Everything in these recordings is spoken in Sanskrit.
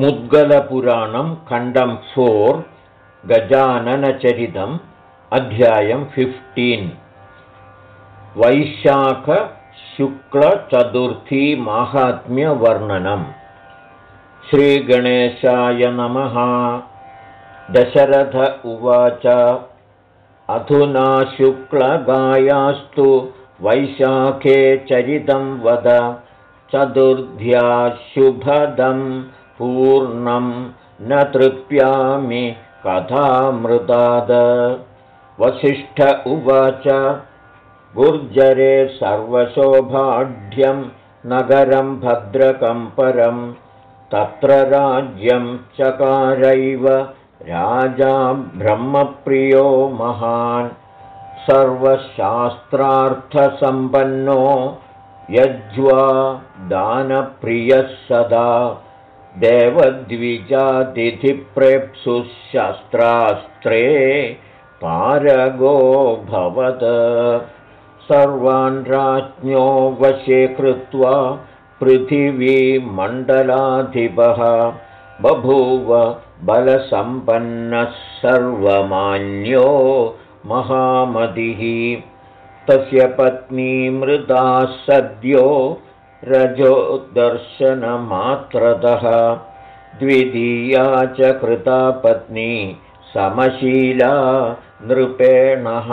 मुद्गलपुराणं खण्डं फोर् गजाननचरितम् अध्यायं फिफ्टीन् वैशाखशुक्लचतुर्थीमाहात्म्यवर्णनम् श्रीगणेशाय नमः। दशरथ उवाच। अधुना शुक्लगायास्तु वैशाखे चरितं वद। चतुर्ध्या शुभदं पूर्णं न तृप्यामि कथामृताद। वसिष्ठ उवाच गुर्जरे सर्वशोभाढ्यं नगरं भद्रकम्परं तत्र राज्यं चकारैव राजा ब्रह्मप्रियो महान्। सर्वशास्त्रार्थसम्पन्नो यज्वा दानप्रियः सदा देवद्विजातिथिप्रेप्सुशस्त्रास्त्रे पारगो भवत्। सर्वान् राज्ञो वशे कृत्वा पृथिवीमण्डलाधिपः। बभूव बलसम्पन्नः सर्वमान्यो महामतिः तस्य पत्नी मृदा सद्यो रजो दर्शनमात्रतः द्वितीया च कृता पत्नी समशीला नृपेणः।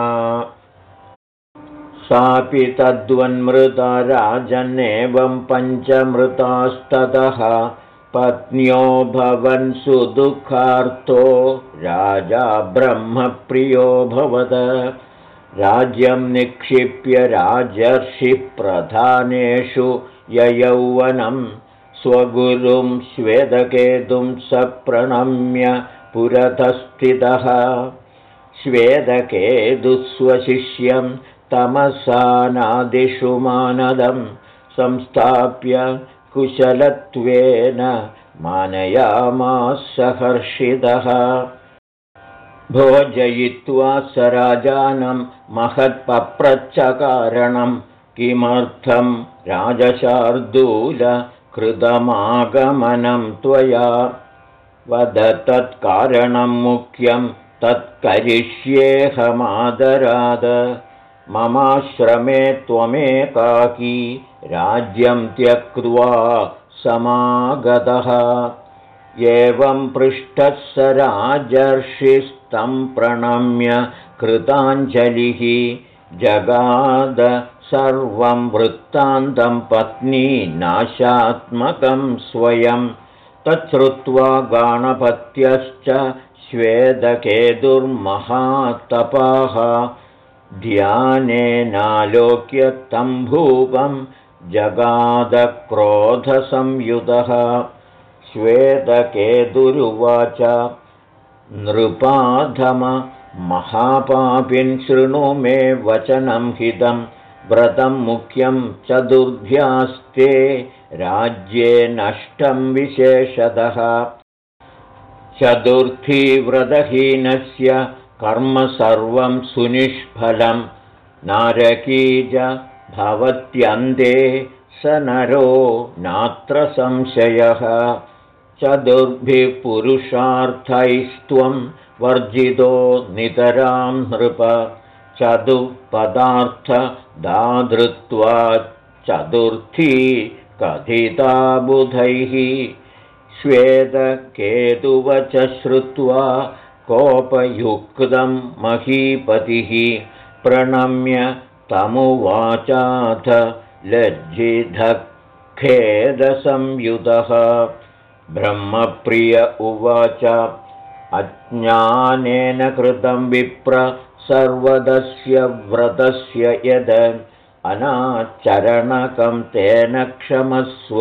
सापि तद्वन्मृता राजन्नेवं पञ्चमृतास्ततः पत्न्यो भवन् सुदुःखार्तो राजा ब्रह्मप्रियो भवद राज्यं निक्षिप्य राजर्षिप्रधानेषु ययौवनं स्वगुरुं स्वेदकेतुं सप्रणम्य पुरतस्थितः। स्वेदकेतुस्वशिष्यं तमसानादिषु मानदं संस्थाप्य कुशलत्वेन मानयामासहर्षितः भोजयित्वा स राजानं महत्पप्रच्छकारणं किमर्थं राजशार्दूलकृतमागमनं त्वया? वद तत्कारणं मुख्यं तत्करिष्येऽहमादराद ममाश्रमे त्वमेकाकी राज्यं त्यक्त्वा समागतः। एवं पृष्ठः स राजर्षिस्तं प्रणम्य कृताञ्जलिः जगाद सर्वं वृत्तान्तं पत्नी नाशात्मकं स्वयं। तच्छ्रुत्वा गाणपत्यश्च स्वेदकेतुर्महातपाः ध्यानेनालोक्य तं भूपं जगादक्रोधसंयुतः श्वेतकेतुरुवाच महापापिन् शृणु मे वचनं हितं व्रतं मुख्यं चतुर्भ्यास्ते राज्ये नष्टं विशेषतः। चतुर्थीव्रतहीनस्य कर्म सर्वं सुनिष्फलं नारकीज भवत्यन्ते स नरो नात्र संशयः। चतुर्भिः पुरुषार्थैस्त्वं वर्जितो नितरां नृप चतुःपदार्थदाधृत्वा चतुर्थी कथिता बुधैः। श्वेतकेतुवच श्रुत्वा कोपयुक्तं महीपतिः। प्रणम्य तमुवाचाथ लज्जिधखेदसंयुतः ब्रह्मप्रिय उवाच अज्ञानेन कृतं विप्र सर्वदस्य व्रतस्य यद अनाचरणकं तेन क्षमस्व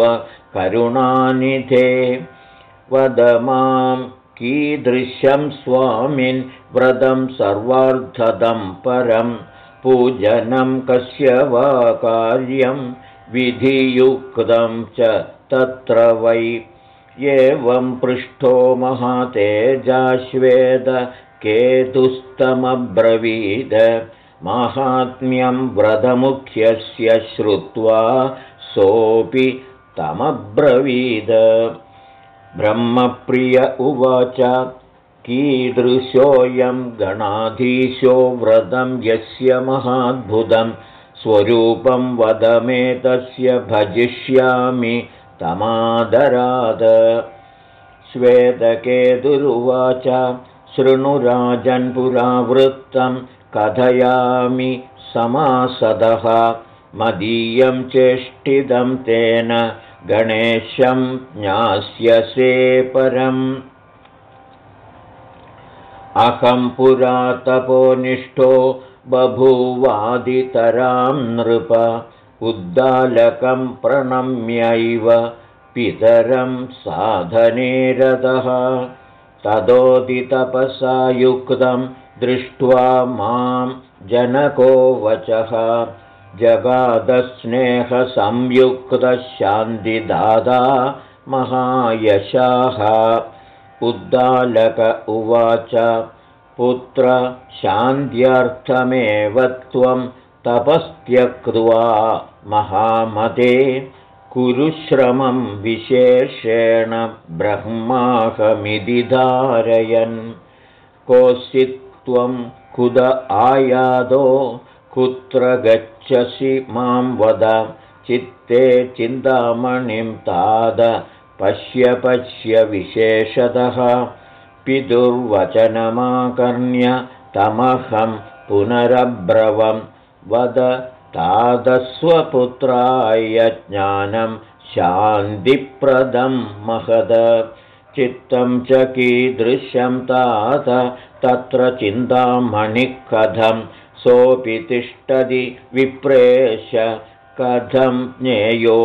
करुणानिधे। वद मां कीदृशं स्वामिन् व्रतं सर्वार्धदं परं पूजनं कस्य वा कार्यं विधियुक्तं च तत्र वै। एवं पृष्ठो केतुस्तमब्रवीद। माहात्म्यं व्रतमुख्यस्य श्रुत्वा सोऽपि तमब्रवीद। ब्रह्मप्रिय उवाच कीदृशोऽयं गणाधीशो व्रतं यस्य महाद्भुतं स्वरूपं वद मे तस्य भजिष्यामि तमादराद। श्वेतकेतुरुवाच शृणुराजन्पुरावृत्तं कथयामि समासदः। मदीयं चेष्टितं तेन गणेशं ज्ञास्यसे परम्। अहं पुरातपोनिष्ठो बभूवादितरां नृप उद्दालकं प्रणम्यैव पितरं साधने रतः तदोदितपसा युक्तं दृष्ट्वा मां जनको वचः। जगादस्नेहसंयुक्तशान्तिदादा महायशाः। उद्दालक उवाच पुत्र शान्त्यर्थमेव त्वं तपस्त्यक्त्वा महामते कुरुश्रमं विशेषेण ब्रह्माहमिति धारयन्। त्वं कुद आयादो कुत्र गच्छसि मां वद। चित्ते चिन्तामणिं ताद पश्य पश्य विशेषतः। पितुर्वचनमाकर्ण्य तमहं पुनरब्रवं। वद तादस्वपुत्राय ज्ञानं शान्तिप्रदं महद। चित्तं च कीदृशं तात तत्र चिन्तामणिकथं सोऽपि तिष्ठति विप्रेश कथं ज्ञेयो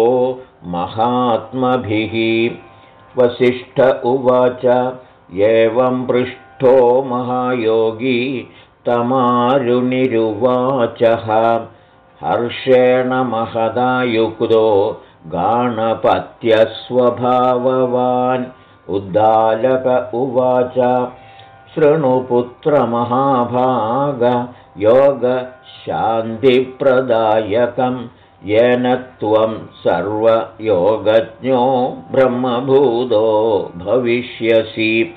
महात्मभिः। वसिष्ठ उवाच एवं पृष्ठो महायोगी तमारुणिरुवाचः हर्षेण महदा युक्तो गाणपत्यस्वभाववान्। उद्दालक उवाच शृणुपुत्रमहाभागयोगशान्तिप्रदायकम् येन त्वं सर्वयोगज्ञो ब्रह्मभूतो भविष्यसि।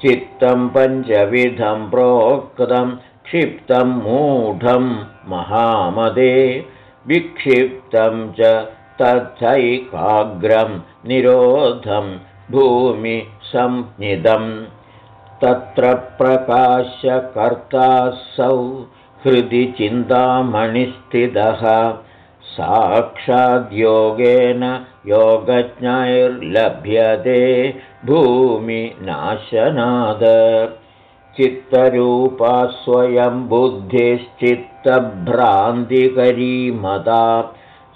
चित्तं पञ्चविधं प्रोक्तं क्षिप्तं मूढं महामदे विक्षिप्तं च तथैकाग्रं निरोधं भूमिसंज्ञिदम्। तत्र प्रकाशकर्तासौ हृदि चिन्तामणिस्थितः। साक्षाद्योगेन योगज्ञैर्लभ्यते भूमिनाशनाद चित्तरूपा स्वयं बुद्धिश्चित्तभ्रान्तिकरी मदा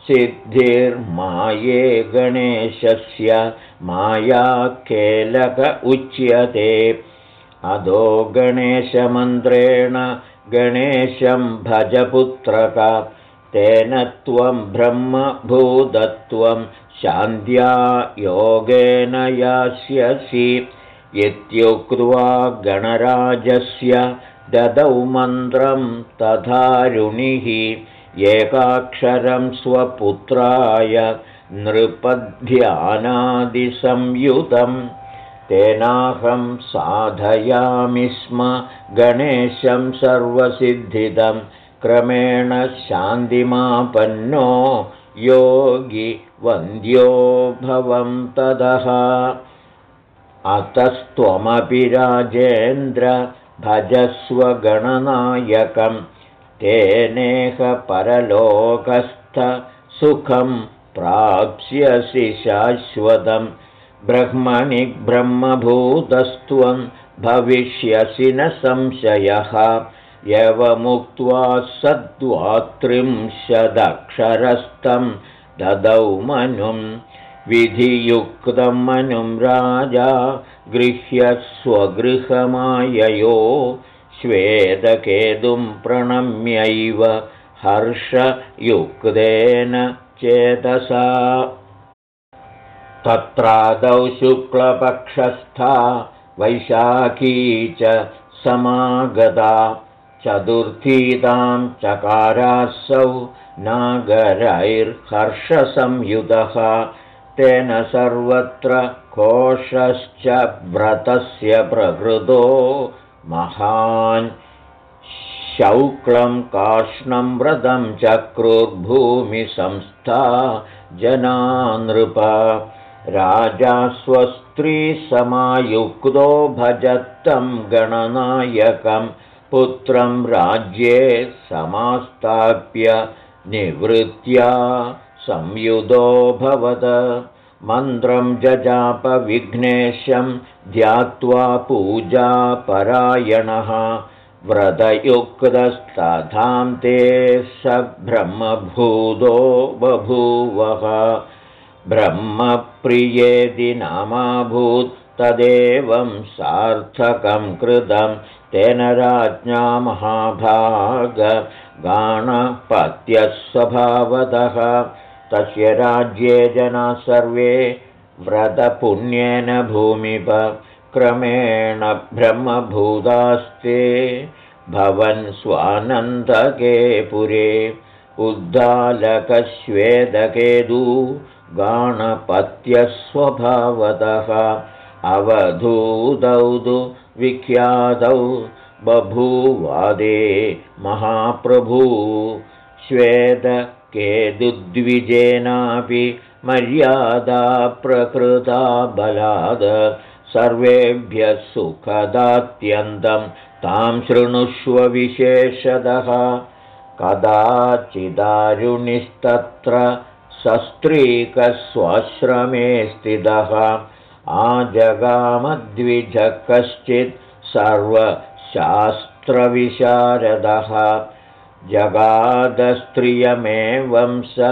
सिद्धिर्माये गणेशस्य मायाकेलक उच्यते। अधो गणेशमन्त्रेण गणेशं भजपुत्रक तेन त्वं ब्रह्मभूतत्वं शान्त्या योगेन यास्यसि इत्युक्त्वा गणराजस्य ददौ मन्त्रं तथारुणिः एकाक्षरं स्वपुत्राय नृपध्यानादिसंयुतम् तेनाहं साधयामि स्म गणेशं सर्वसिद्धिदम् क्रमेण शान्तिमापन्नो योगि वन्द्यो भवं तदः अतस्त्वमपि राजेन्द्र भजस्वगणनायकं तेनेह परलोकस्थ सुखं प्राप्स्यसि शाश्वतं। ब्रह्मणि ब्रह्मभूतस्त्वं भविष्यसि न संशयः। यवमुक्त्वा सद्वात्रिंशदक्षरस्थं ददौ मनुं विधियुक्तं मनुं राजा गृह्य स्वगृहमाययो श्वेदकेतुं प्रणम्यैव हर्षयुक्तेन चेतसा। तत्रादौ शुक्लपक्षस्था वैशाखी च समागता। चतुर्थीतां चकारासौ नागरैर्हर्षसंयुतः तेन सर्वत्र कोशश्च व्रतस्य प्रकृतो महान् शौक्लं काष्णं व्रतं चक्रुर्भूमिसंस्था जनानृप। राजा स्वस्त्रीसमायुक्तो भजत्तं गणनायकं पुत्रं राज्ये समास्ताप्य निवृत्त्या संयुधोऽभवद मन्त्रं जजापविघ्नेशं ध्यात्वा पूजापरायणः। व्रतयुक्तस्तथां ते स ब्रह्मभूतो बभूवः। ब्रह्मप्रियेदि नामाभूत् तदेवं सार्थकं कृतं तेन राज्ञा महाभागगाणपत्यस्वभावतः तस्य राज्ये जनाः सर्वे व्रतपुण्येन भूमिप। क्रमेण ब्रह्मभूतास्ते भवन् स्वानन्दके पुरे उद्दालकश्वेदकेदू गाणपत्यस्वभावतः। अवधूतौ तु विख्यातौ बभूवादे महाप्रभू श्वेदकेदुद्विजेनापि मर्यादा प्रकृता बलाद सर्वेभ्यः सुखदात्यन्तं तां शृणुष्व विशेषदः कदाचिदारुणिस्तत्र सस्त्रीकस्वाश्रमे स्थितः। आजगामद्विजः कश्चित् सर्वशास्त्रविशारदः जगादस्त्रियमेवं स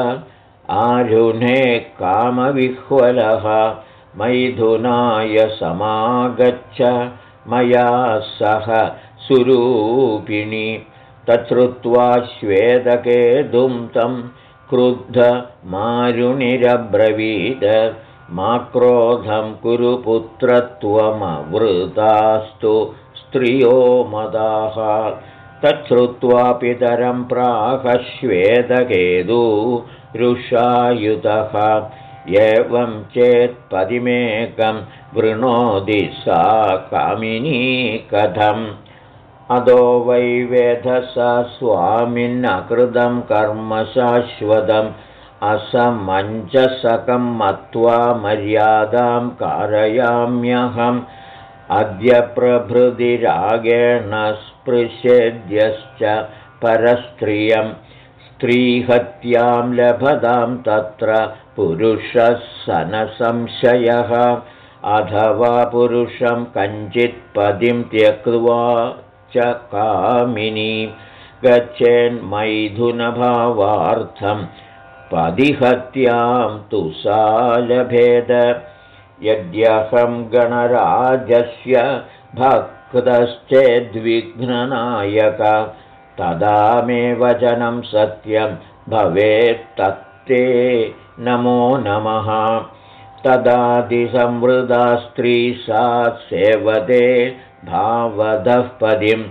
आरुणे कामविह्वलः मैथुनाय समागच्छ मया सह सुरूपिणि तच्छ्रुत्वा श्वेदकेतुं तं क्रुद्धमारुणिरब्रवीद मा क्रोधं कुरु पुत्रत्वमवृतास्तु स्त्रियो मदाः तच्छ्रुत्वा पितरं प्राहश्वेदकेदु रुषायुधः एवं चेत्पदिमेकं वृणोति सा कामिनी कथम्। अदो वै वेधसा स्वामिन्नकृतं कर्म शाश्वतम्। असमञ्जसकं मत्वा मर्यादां कारयाम्यहम् अद्य प्रभृतिरागेण स्पृशेद्यश्च परस्त्रियं स्त्रीहत्यां लभदां तत्र पुरुषः सनसंशयः। अथवा पुरुषं कञ्चित्पदिं त्यक्त्वा च कामिनी। गच्छेन्मैथुनभावार्थं पदिहत्यां तु सा लभेद यद्यहं गणराजस्य भक्तश्चेद्विघ्ननायक तदा मे वचनं सत्यं भवेत्तत्ते नमो नमः। तदादिसंवृदा स्त्री सा सेवदे भावदः पदिं।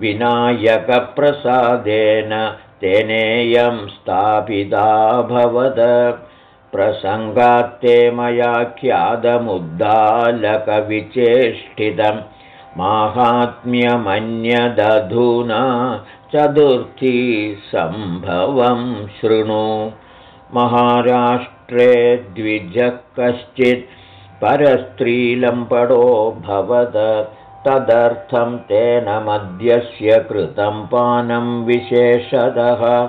विनायकप्रसादेन तेनेयं स्थापिताभवद प्रसङ्गात्ते मया ख्यातमुद्दालकविचेष्टितं माहात्म्यमन्यदधुना चतुर्थी सम्भवं शृणु। महाराष्ट्रे द्विजः कश्चित् परस्त्रीलम्पडो भवद तदर्थं तेन मद्यस्य कृतं पानं विशेषतः।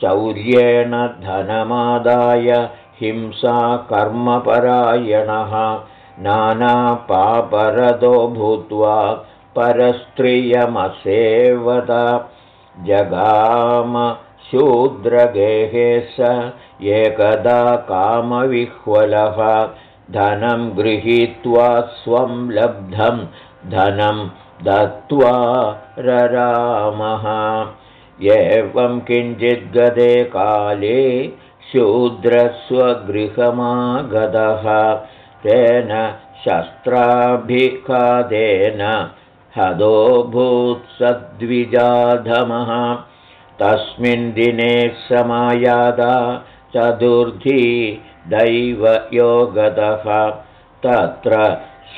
चौर्येण धनमादाय हिंसा कर्मपरायणः नानापापरदो भूत्वा परस्त्रियमसेवत जगाम शूद्रगेहे स एकदा कामविह्वलः। धनं गृहीत्वा स्वं लब्धं धनं दत्त्वा ररामः। एवं किञ्चिद्गते काले शूद्रस्वगृहमागतः तेन शस्त्राभिखादेन हदोभूत्सद्विजाधमः तस्मिन् दिने समायादा चतुर्थी दैवयोगतः। तत्र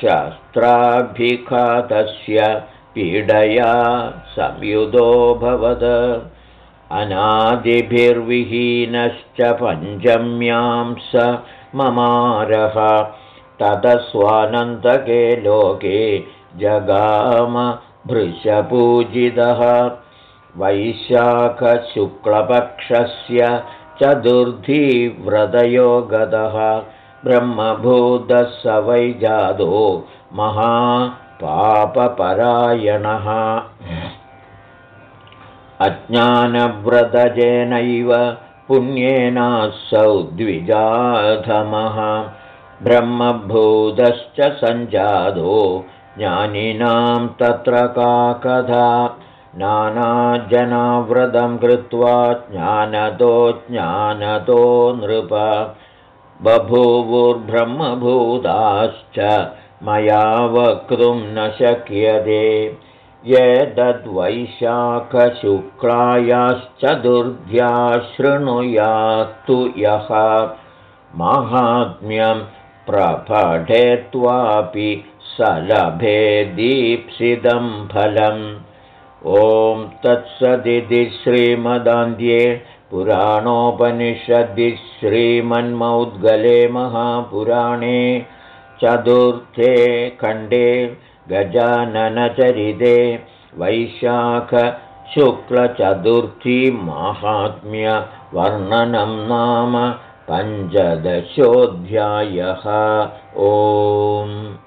शस्त्राभिघातस्य पीडया संयुधोऽभवत् अनादिभिर्विहीनश्च पञ्चम्यां स ममारः। ततस्वानन्दके लोके जगाम भृशपूजितः। वैशाखशुक्लपक्षस्य चतुर्धीव्रतयो गतः ब्रह्मभूतः स वै जातो महापापपरायणः अज्ञानव्रतजेनैव पुण्येनासौ द्विजाधमः ब्रह्मभूतश्च सञ्जातो ज्ञानिनां तत्र का कथा? नानाजनाव्रतं कृत्वा ज्ञानतो ज्ञानतो नृप। बभूवुर्ब्रह्मभूताश्च मया वक्तुं न शक्यते ये दुर्ध्या शृणुयात्तु यः माहात्म्यं प्रपठेत्वापि स लभे दीप्सितं फलम् ॐ तत्सदिति श्रीमदान्ध्ये पुराणोपनिषदि श्रीमन्मौद्गले महापुराणे चतुर्थे खण्डे गजाननचरिते वैशाखशुक्लचतुर्थीमाहात्म्यवर्णनं नाम पञ्चदशोऽध्यायः। ओम्